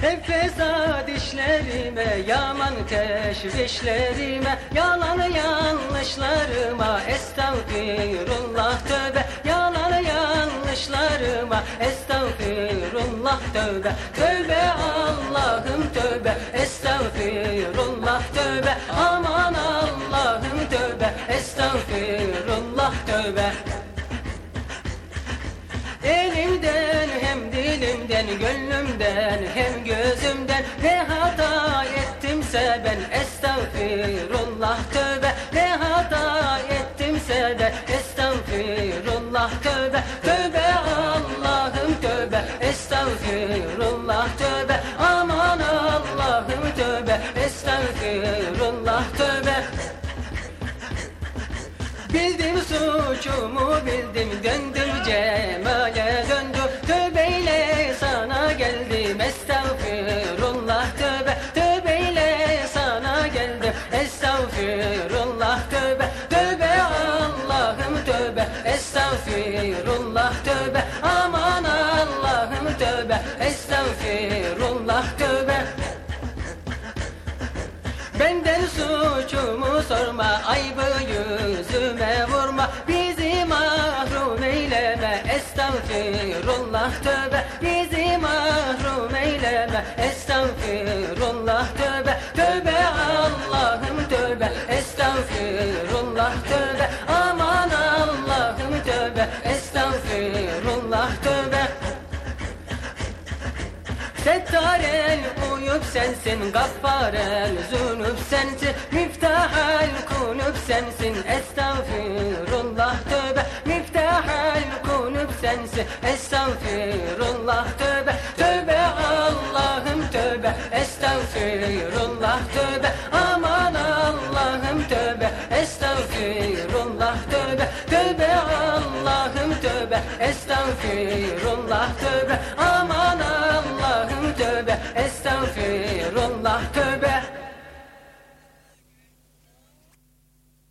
Hep fesat yaman teşvişlerime Yalanı yanlışlarıma, estağfirullah tövbe. Yalanı yanlışlarıma, estağfirullah tövbe. Tövbe Allah'ım tövbe, estağfirullah tövbe. Aman Allah'ım tövbe, estağfirullah tövbe dilimden gönlümden hem gözümden Ne hata ettimse ben estağfirullah tövbe. Ne hata ettimse de estağfirullah tövbe. Tövbe Allah'ım tövbe. Estağfirullah tövbe. Aman Allah'ım tövbe. Estağfirullah tövbe. Bildim suçumu bildim döndüm estağfirullah tövbe Tövbeyle sana geldim. Estağfirullah tövbe Tövbe Allah'ım tövbe. Estağfirullah tövbe Aman Allah'ım tövbe. Estağfirullah tövbe. Benden suçumu sorma, aybı yüzüme vurma. Bizi mahrum eyleme, estağfirullah tövbe. Bizi estağfirullah tövbe Tövbe Allah'ım tövbe, estağfirullah tövbe. Aman Allah'ım tövbe, estağfirullah tövbe. Settarel uyup sensin Gaffarel zunub sensin. Miftahel kunub sensin Estağfirullah tövbe. Miftahel kunub sensin Estağfirullah tövbe tövbe Tövbe Allah'ım tövbe. Estağfirullah tövbe. Aman Allah'ım tövbe. Estağfirullah tövbe